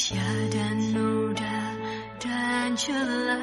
tiada noda dan celah.